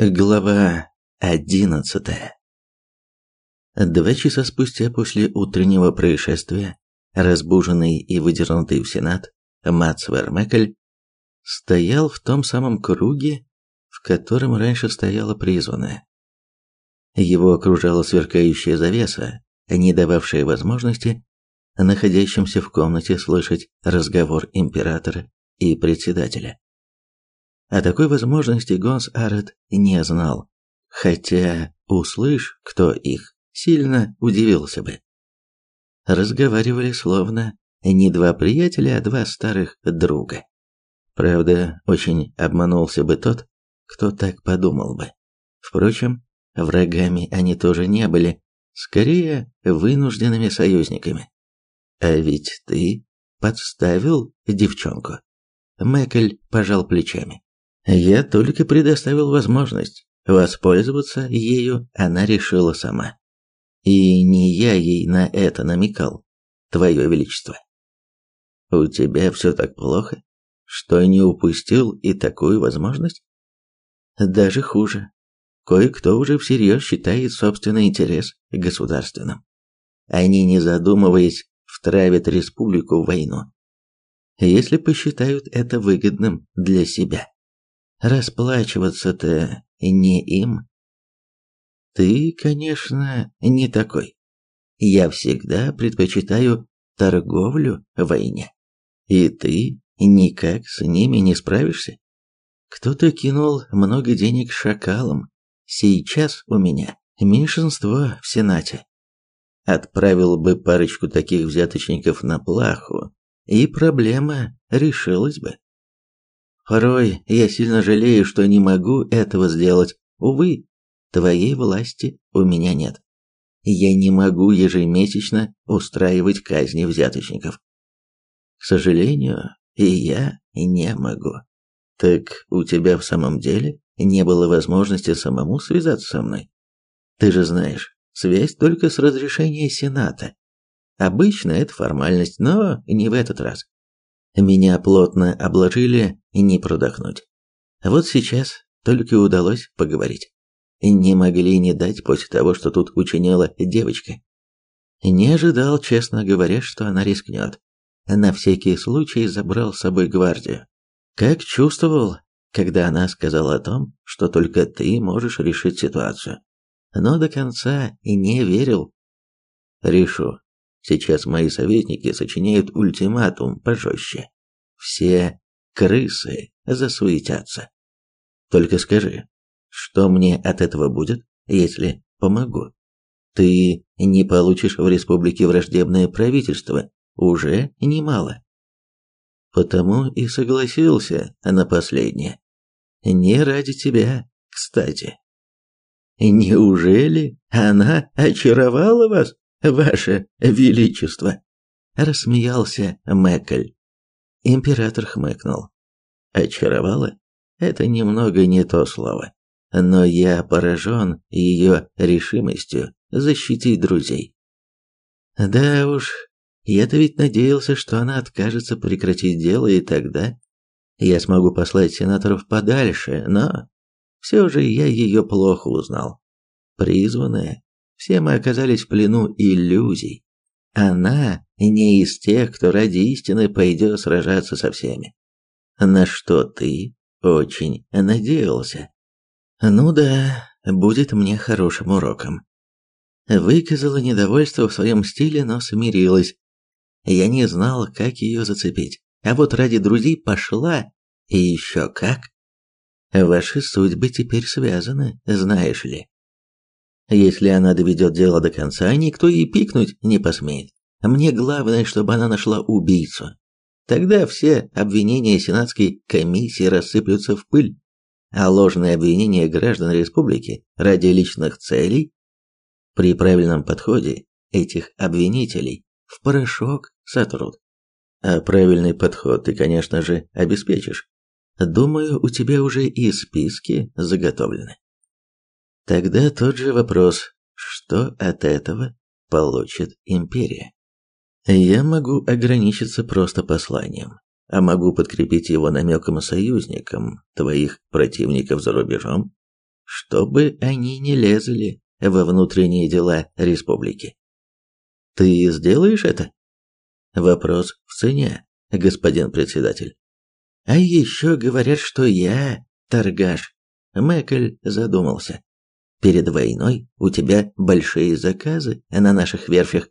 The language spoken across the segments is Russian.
Глава одиннадцатая Два часа спустя после утреннего происшествия, разбуженный и выдернутый в Сенат, Мац Вермекель стоял в том самом круге, в котором раньше стояла призванная. Его окружала сверкающая завеса, не дававшая возможности находящимся в комнате слышать разговор императора и председателя. О такой возможности Гонс Арет не знал, хотя, услышь, кто их, сильно удивился бы. Разговаривали словно не два приятеля, а два старых друга. Правда, очень обманулся бы тот, кто так подумал бы. Впрочем, врагами они тоже не были, скорее вынужденными союзниками. А ведь ты подставил девчонку. Мэкль пожал плечами. Я только предоставил возможность. Воспользоваться ею она решила сама. И не я ей на это намекал, Твое Величество. У тебя все так плохо, что не упустил и такую возможность? Даже хуже. Кое-кто уже всерьез считает собственный интерес государственным. Они, не задумываясь, втравят республику в войну. Если посчитают это выгодным для себя. Расплачиваться-то не им. Ты, конечно, не такой. Я всегда предпочитаю торговлю войне. И ты никак с ними не справишься. Кто-то кинул много денег шакалам. Сейчас у меня меньшинство в Сенате. Отправил бы парочку таких взяточников на плаху, и проблема решилась бы. Порой я сильно жалею, что не могу этого сделать. Увы, твоей власти у меня нет. Я не могу ежемесячно устраивать казни взяточников. К сожалению, и я не могу. Так у тебя в самом деле не было возможности самому связаться со мной? Ты же знаешь, связь только с разрешения Сената. Обычно это формальность, но не в этот раз. Меня плотно обложили, не продохнуть. Вот сейчас только удалось поговорить. Не могли не дать после того, что тут учинила девочка. Не ожидал, честно говоря, что она рискнет. На всякий случай забрал с собой гвардию. Как чувствовал, когда она сказала о том, что только ты можешь решить ситуацию. Но до конца и не верил. Решу, Сейчас мои советники сочиняют ультиматум пожестче. Все крысы засуетятся. Только скажи, что мне от этого будет, если помогу? Ты не получишь в республике враждебное правительство, уже немало. Потому и согласился на последнее. Не ради тебя, кстати. Неужели она очаровала вас? Ваше величество!» Рассмеялся Мэкль. Император хмыкнул. «Очаровала? Это немного не то слово. Но я поражен ее решимостью защитить друзей. Да уж, я-то ведь надеялся, что она откажется прекратить дело, и тогда я смогу послать сенаторов подальше, но все же я ее плохо узнал. Призванная все мы оказались в плену иллюзий. Она не из тех, кто ради истины пойдет сражаться со всеми. На что ты очень надеялся. Ну да, будет мне хорошим уроком. Выказала недовольство в своем стиле, но смирилась. Я не знал, как ее зацепить. А вот ради друзей пошла, и еще как. Ваши судьбы теперь связаны, знаешь ли. Если она доведет дело до конца, никто и пикнуть не посмеет. Мне главное, чтобы она нашла убийцу. Тогда все обвинения Сенатской комиссии рассыплются в пыль, а ложные обвинения граждан республики ради личных целей при правильном подходе этих обвинителей в порошок сотрут. А правильный подход ты, конечно же, обеспечишь. Думаю, у тебя уже и списки заготовлены. Тогда тот же вопрос, что от этого получит империя? Я могу ограничиться просто посланием, а могу подкрепить его намеком союзникам твоих противников за рубежом, чтобы они не лезли во внутренние дела республики. Ты сделаешь это? Вопрос в цене, господин председатель. А еще говорят, что я торгаш. Мэкль задумался. Перед войной у тебя большие заказы на наших верфях.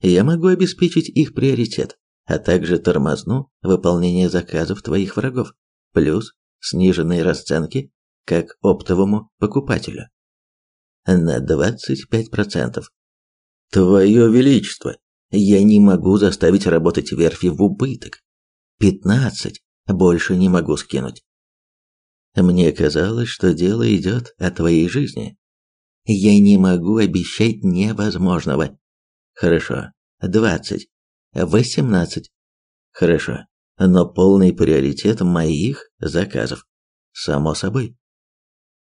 Я могу обеспечить их приоритет, а также тормозну выполнение заказов твоих врагов, плюс сниженные расценки как оптовому покупателю. На 25%. Твое Величество, я не могу заставить работать верфи в убыток. 15. Больше не могу скинуть. Мне казалось, что дело идет о твоей жизни. Я не могу обещать невозможного. Хорошо. 20. 18. Хорошо. Но полный приоритет моих заказов. Само собой.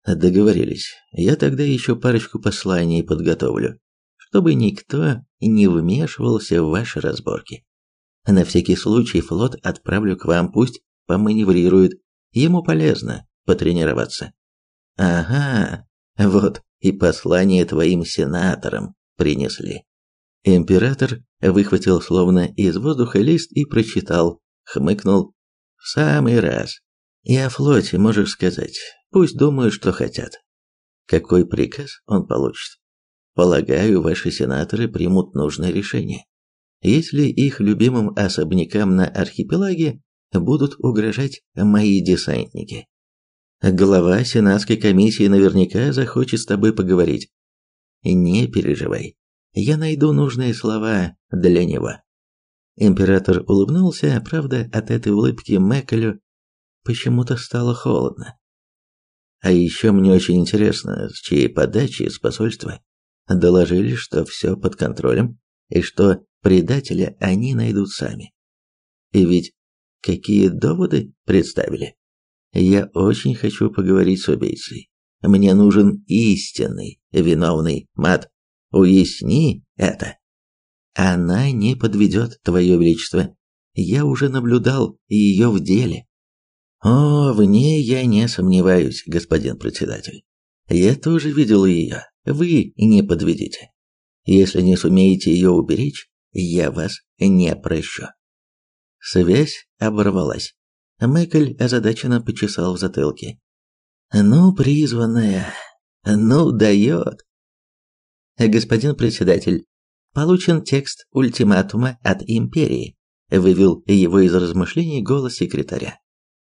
Договорились. Я тогда еще парочку посланий подготовлю, чтобы никто не вмешивался в ваши разборки. На всякий случай флот отправлю к вам, пусть поманеврирует. Ему полезно потренироваться. Ага, вот и послание твоим сенаторам принесли. Император выхватил словно из воздуха лист и прочитал, хмыкнул. В самый раз. И о флоте можешь сказать. Пусть думают, что хотят. Какой приказ он получит? Полагаю, ваши сенаторы примут нужное решение. Если их любимым особнякам на архипелаге будут угрожать мои десантники. Глава сенатской комиссии наверняка захочет с тобой поговорить. Не переживай. Я найду нужные слова для него. Император улыбнулся, правда, от этой улыбки Мэккелю почему-то стало холодно. А еще мне очень интересно, с чьей подачи с посольства доложили, что все под контролем и что предателя они найдут сами. И ведь какие доводы представили? Я очень хочу поговорить с убийцей. Мне нужен истинный виновный мат. Уясни это. Она не подведет, Твое Величество. Я уже наблюдал ее в деле. О, в ней я не сомневаюсь, господин председатель. Я тоже видел ее. Вы не подведите. Если не сумеете ее уберечь, я вас не прощу. Связь оборвалась. Мэкль озадаченно почесал в затылке. Ну, призванная, ну дает. Господин председатель, получен текст ультиматума от империи, вывел его из размышлений голос секретаря.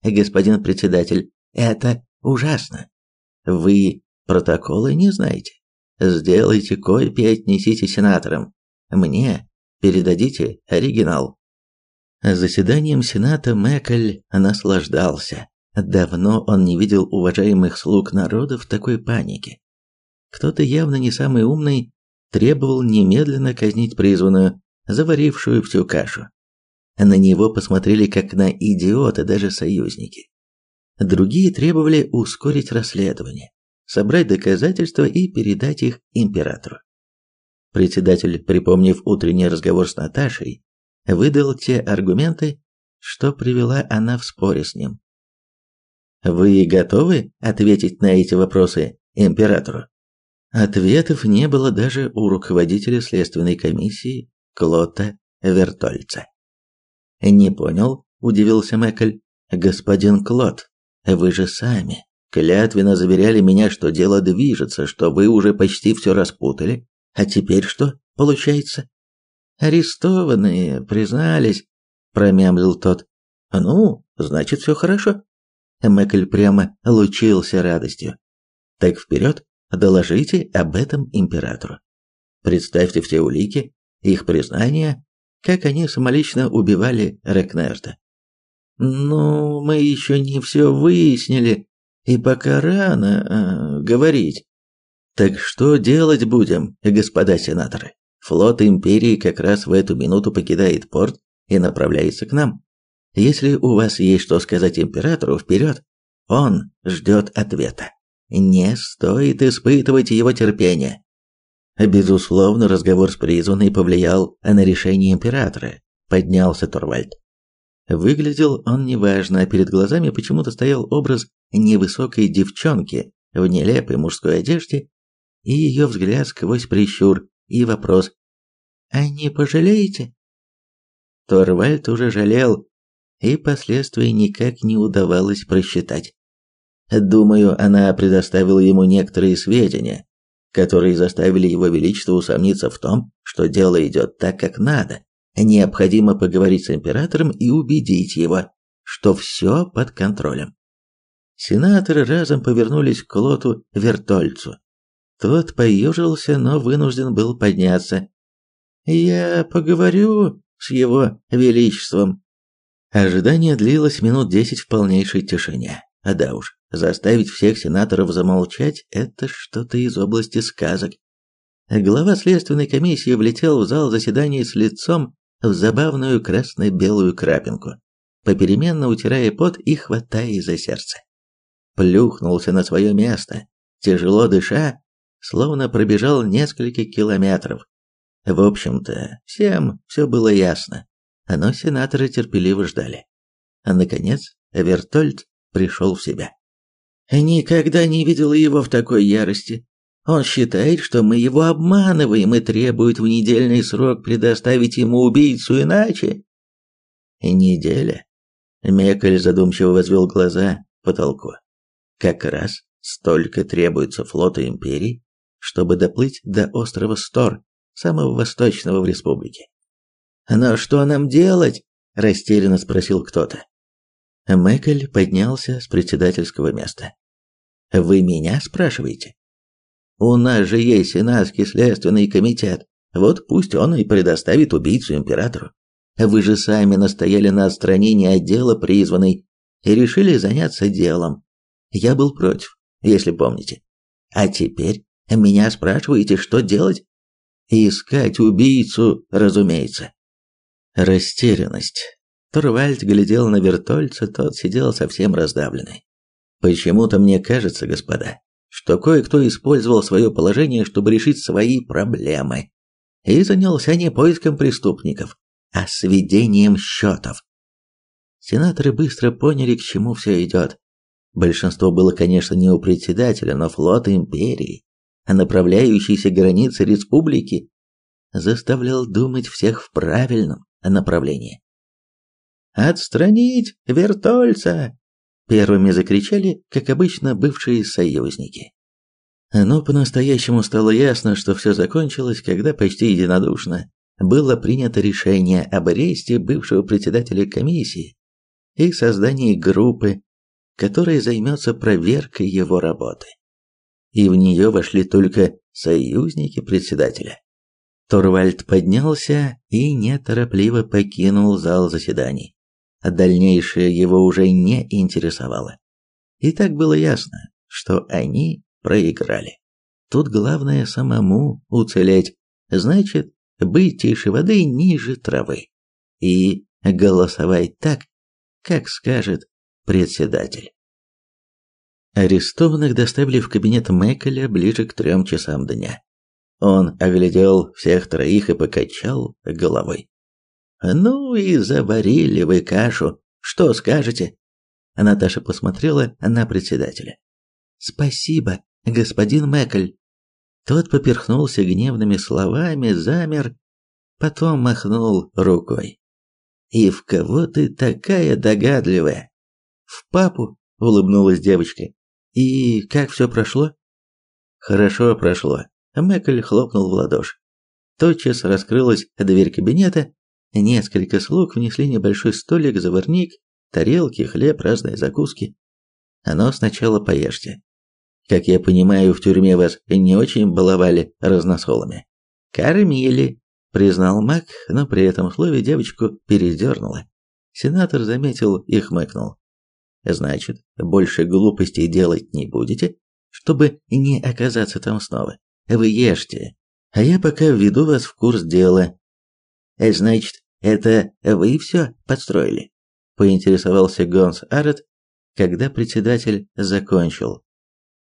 Господин председатель, это ужасно. Вы протоколы не знаете. Сделайте копии, отнесите сенаторам. Мне передадите оригинал. Заседанием Сената Мэкль наслаждался. Давно он не видел уважаемых слуг народа в такой панике. Кто-то явно не самый умный требовал немедленно казнить призванную, заварившую всю кашу. На него посмотрели как на идиота даже союзники. Другие требовали ускорить расследование, собрать доказательства и передать их императору. Председатель, припомнив утренний разговор с Наташей, выдал те аргументы, что привела она в споре с ним. «Вы готовы ответить на эти вопросы императору?» Ответов не было даже у руководителя следственной комиссии Клота Вертольца. «Не понял», – удивился Мэкль. «Господин Клод, вы же сами клятвенно заверяли меня, что дело движется, что вы уже почти все распутали. А теперь что получается?» «Арестованные признались», – промямлил тот. «Ну, значит, все хорошо». Мэкль прямо лучился радостью. «Так вперед, доложите об этом императору. Представьте все улики, их признания, как они самолично убивали Рекнерта. «Ну, мы еще не все выяснили, и пока рано э, говорить. Так что делать будем, господа сенаторы? Флот Империи как раз в эту минуту покидает порт и направляется к нам. Если у вас есть что сказать императору, вперед. Он ждет ответа. Не стоит испытывать его терпение. Безусловно, разговор с призванной повлиял на решение императора. Поднялся Торвальд. Выглядел он неважно, а перед глазами почему-то стоял образ невысокой девчонки в нелепой мужской одежде, и ее взгляд сквозь прищур, и вопрос «А не пожалеете?» Торвальд уже жалел, и последствия никак не удавалось просчитать. Думаю, она предоставила ему некоторые сведения, которые заставили его величество усомниться в том, что дело идет так, как надо. Необходимо поговорить с императором и убедить его, что все под контролем. Сенаторы разом повернулись к Лоту Вертольцу. Тот поежился, но вынужден был подняться. «Я поговорю с его величеством». Ожидание длилось минут десять в полнейшей тишине. А да уж, заставить всех сенаторов замолчать – это что-то из области сказок. Глава следственной комиссии влетел в зал заседаний с лицом в забавную красно-белую крапинку, попеременно утирая пот и хватая за сердце. Плюхнулся на свое место, тяжело дыша, словно пробежал несколько километров. В общем-то, всем все было ясно, но сенаторы терпеливо ждали. А наконец, Вертольд пришел в себя. Никогда не видел его в такой ярости. Он считает, что мы его обманываем и требует в недельный срок предоставить ему убийцу иначе. Неделя. Мекаль задумчиво возвел глаза к потолку. Как раз столько требуется флота империи, чтобы доплыть до острова Стор, самого восточного в республике. «Но что нам делать?» – растерянно спросил кто-то. Мэкель поднялся с председательского места. «Вы меня спрашиваете?» «У нас же есть Сенатский следственный комитет. Вот пусть он и предоставит убийцу императору. Вы же сами настояли на отстранении отдела призванной и решили заняться делом. Я был против, если помните. А теперь меня спрашиваете, что делать? Искать убийцу, разумеется. Растерянность. Турвальд глядел на вертольца, тот сидел совсем раздавленный. Почему-то мне кажется, господа, что кое-кто использовал свое положение, чтобы решить свои проблемы, и занялся не поиском преступников, а сведением счетов. Сенаторы быстро поняли, к чему все идет. Большинство было, конечно, не у председателя, но флота империи, а направляющийся границы республики, заставлял думать всех в правильном направлении. «Отстранить вертольца!» Первыми закричали, как обычно, бывшие союзники. Но по-настоящему стало ясно, что все закончилось, когда почти единодушно было принято решение об аресте бывшего председателя комиссии и создании группы, которая займется проверкой его работы. И в нее вошли только союзники председателя. Торвальд поднялся и неторопливо покинул зал заседаний. Дальнейшее его уже не интересовало. И так было ясно, что они проиграли. Тут главное самому уцелеть, значит, быть тише воды ниже травы. И голосовать так, как скажет председатель. Арестованных доставили в кабинет Мэккеля ближе к трем часам дня. Он оглядел всех троих и покачал головой. «Ну и заварили вы кашу. Что скажете?» Наташа посмотрела на председателя. «Спасибо, господин Мэкль». Тот поперхнулся гневными словами, замер, потом махнул рукой. «И в кого ты такая догадливая?» «В папу», — улыбнулась девочка. «И как все прошло?» «Хорошо прошло», — Мэкль хлопнул в ладоши. Тотчас раскрылась дверь кабинета, Несколько слуг внесли небольшой столик, заварник, тарелки, хлеб, разные закуски. Но сначала поешьте. Как я понимаю, в тюрьме вас не очень баловали разносолами. Кормили, признал Мак, но при этом слове девочку передернуло. Сенатор заметил и хмыкнул. Значит, больше глупостей делать не будете, чтобы не оказаться там снова. Вы ешьте, а я пока введу вас в курс дела, Э, «Значит, это вы все подстроили?» – поинтересовался Гонс Арет, когда председатель закончил.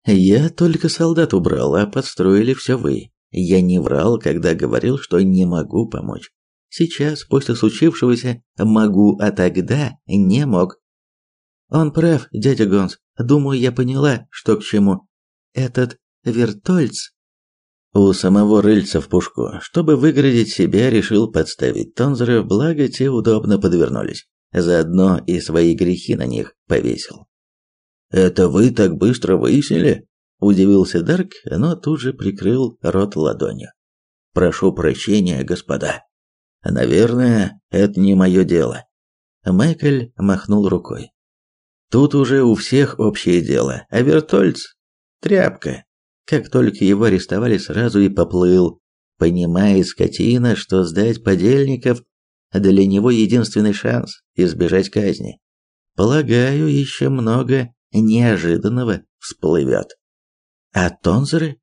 «Я только солдат убрал, а подстроили все вы. Я не врал, когда говорил, что не могу помочь. Сейчас, после случившегося, могу, а тогда не мог». «Он прав, дядя Гонс. Думаю, я поняла, что к чему. этот вертольц у самого рыльца в пушку. Чтобы выгородить себя, решил подставить Тонзеров, благо те удобно подвернулись. Заодно и свои грехи на них повесил. «Это вы так быстро выяснили?» – удивился Дарк, но тут же прикрыл рот ладонью. «Прошу прощения, господа. Наверное, это не мое дело». Майкл махнул рукой. «Тут уже у всех общее дело, а Вертольц – тряпка. Как только его арестовали, сразу и поплыл, понимая скотина, что сдать подельников для него единственный шанс избежать казни. Полагаю, еще много неожиданного всплывет. А тонзеры?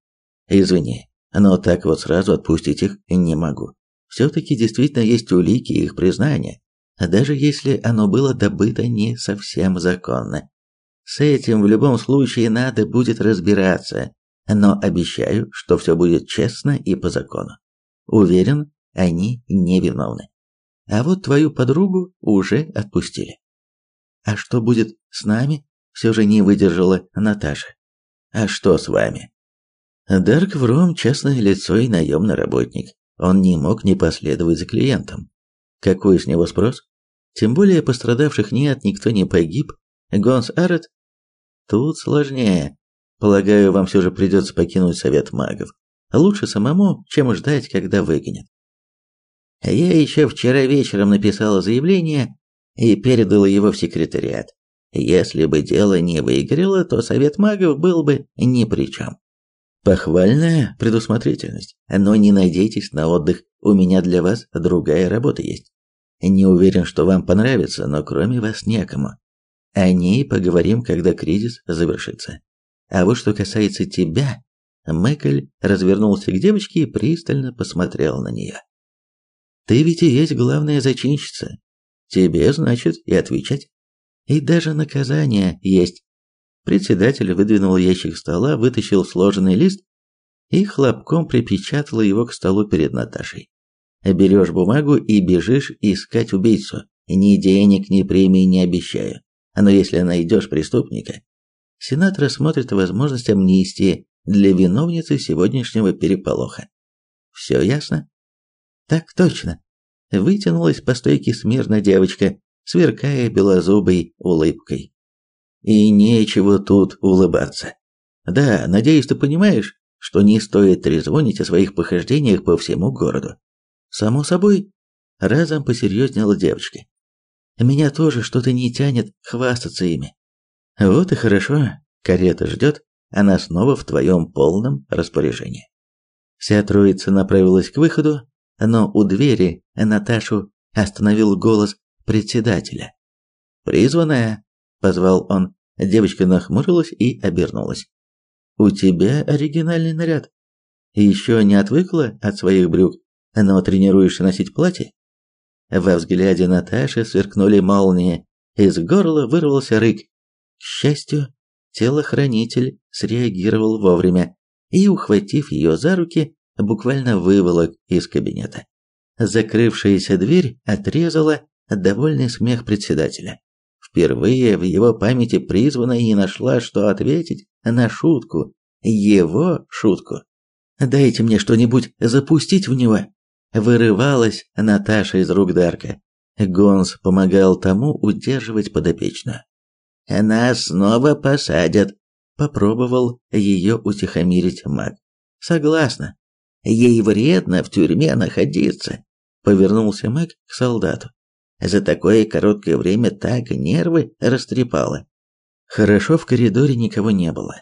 Извини, но так вот сразу отпустить их не могу. Все-таки действительно есть улики их признания, даже если оно было добыто не совсем законно. С этим в любом случае надо будет разбираться, но обещаю, что все будет честно и по закону. Уверен, они невиновны. А вот твою подругу уже отпустили. А что будет с нами? Все же не выдержала Наташа. А что с вами? Дарк Вром – частное лицо и наемный работник. Он не мог не последовать за клиентом. Какой с него спрос? Тем более пострадавших нет, никто не погиб. Гонс Арет? Тут сложнее. Полагаю, вам все же придется покинуть совет магов. Лучше самому, чем ждать, когда выгонят. Я еще вчера вечером написала заявление и передала его в секретариат. Если бы дело не выиграло, то совет магов был бы ни при чем. Похвальная предусмотрительность, но не надейтесь на отдых, у меня для вас другая работа есть. Не уверен, что вам понравится, но кроме вас некому. О ней поговорим, когда кризис завершится. А вот что касается тебя, Мэкль развернулся к девочке и пристально посмотрел на нее. Ты ведь и есть главная зачинщица. Тебе, значит, и отвечать. И даже наказание есть. Председатель выдвинул ящик стола, вытащил сложенный лист и хлопком припечатал его к столу перед Наташей. Берешь бумагу и бежишь искать убийцу. Ни денег, ни премии не обещаю. Но если найдешь преступника, Сенат рассмотрит возможность амнистии для виновницы сегодняшнего переполоха. Все ясно? Так точно. Вытянулась по стойке смирно девочка, сверкая белозубой улыбкой. И нечего тут улыбаться. Да, надеюсь, ты понимаешь, что не стоит трезвонить о своих похождениях по всему городу. Само собой, разом посерьезнела девочка. Меня тоже что-то не тянет хвастаться ими. Вот и хорошо, карета ждет, она снова в твоем полном распоряжении. Вся троица направилась к выходу, но у двери Наташу остановил голос председателя. «Призванная!» – позвал он. Девочка нахмурилась и обернулась. «У тебя оригинальный наряд. Еще не отвыкла от своих брюк, но тренируешься носить платье?» Во взгляде Наташи сверкнули молнии, из горла вырвался рык. К счастью, телохранитель среагировал вовремя и, ухватив ее за руки, буквально выволок из кабинета. Закрывшаяся дверь отрезала довольный смех председателя. Впервые в его памяти призванная не нашла, что ответить на шутку, его шутку. «Дайте мне что-нибудь запустить в него!» Вырывалась Наташа из рук Дарка. Гонс помогал тому удерживать подопечную. Нас снова посадят, попробовал ее утихомирить маг. Согласна. Ей вредно в тюрьме находиться, повернулся маг к солдату. За такое короткое время так нервы растрепало. Хорошо в коридоре никого не было.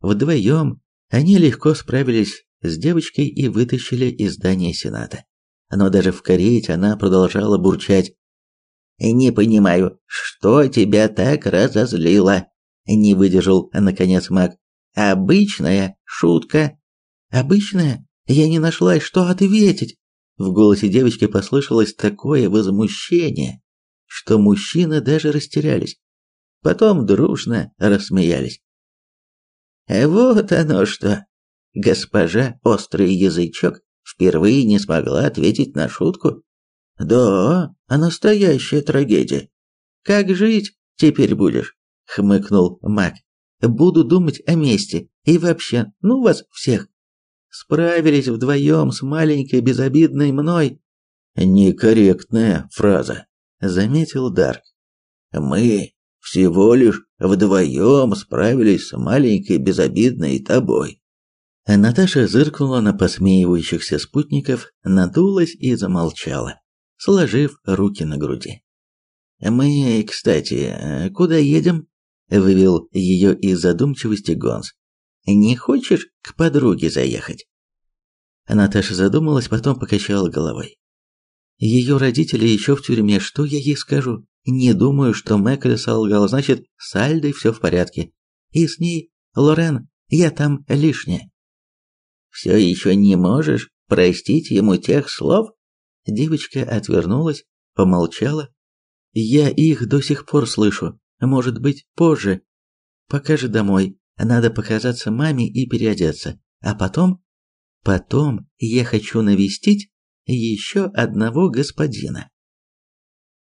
Вдвоем они легко справились с девочкой и вытащили из здания Сената. Но даже в карете она продолжала бурчать «Не понимаю, что тебя так разозлило?» Не выдержал, наконец, маг. «Обычная шутка». «Обычная? Я не нашла, что ответить». В голосе девочки послышалось такое возмущение, что мужчины даже растерялись. Потом дружно рассмеялись. «Вот оно что!» Госпожа Острый Язычок впервые не смогла ответить на шутку, да, а настоящая трагедия. Как жить теперь будешь? хмыкнул Мак. Буду думать о мести. И вообще, ну вас всех. Справились вдвоем с маленькой безобидной мной. Некорректная фраза, заметил Дарк. Мы всего лишь вдвоем справились с маленькой безобидной тобой. Наташа зыркнула на посмеивающихся спутников, надулась и замолчала, сложив руки на груди. «Мы, кстати, куда едем?» – вывел ее из задумчивости Гонс. «Не хочешь к подруге заехать?» Наташа задумалась, потом покачала головой. Ее родители еще в тюрьме, что я ей скажу? Не думаю, что Мэкли солгал, значит, с Альдой все в порядке. И с ней, Лорен, я там лишняя. Все еще не можешь простить ему тех слов? Девочка отвернулась, помолчала. Я их до сих пор слышу, может быть, позже. Пока же домой, надо показаться маме и переодеться. А потом... Потом я хочу навестить еще одного господина.